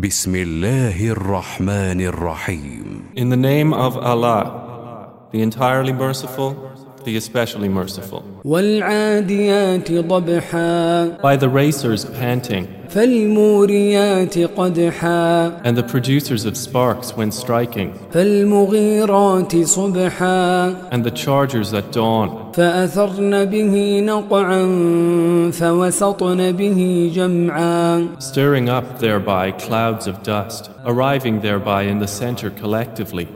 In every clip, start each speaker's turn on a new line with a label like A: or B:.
A: بسم الله الرحمن الرحيم
B: In the name of Allah, the entirely merciful, the especially merciful. By the racers panting. And the producers of sparks when striking. And the chargers at dawn. Stirring up thereby clouds of dust, arriving thereby in the center collectively.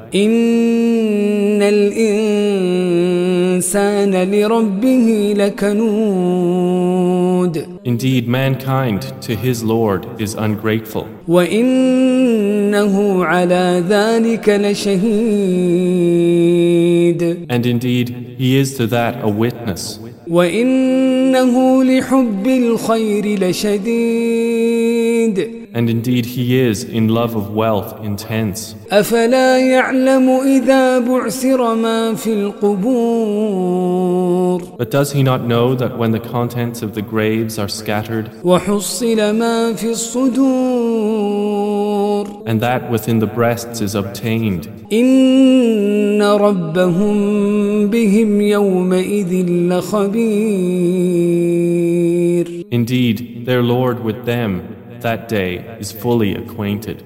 B: Indeed, mankind to his Lord is ungrateful,
C: وإنه على ذلك لشهيد
B: and indeed, he is to that a witness,
C: وإنه لحب الخير لشديد
B: and indeed, he is in love of wealth intense.
C: أفلا يعلم إذا بعثر ما في القبور
B: But does he not know that when the contents of the graves are scattered, and that within the breasts is obtained, Indeed, their Lord with them that day is fully acquainted.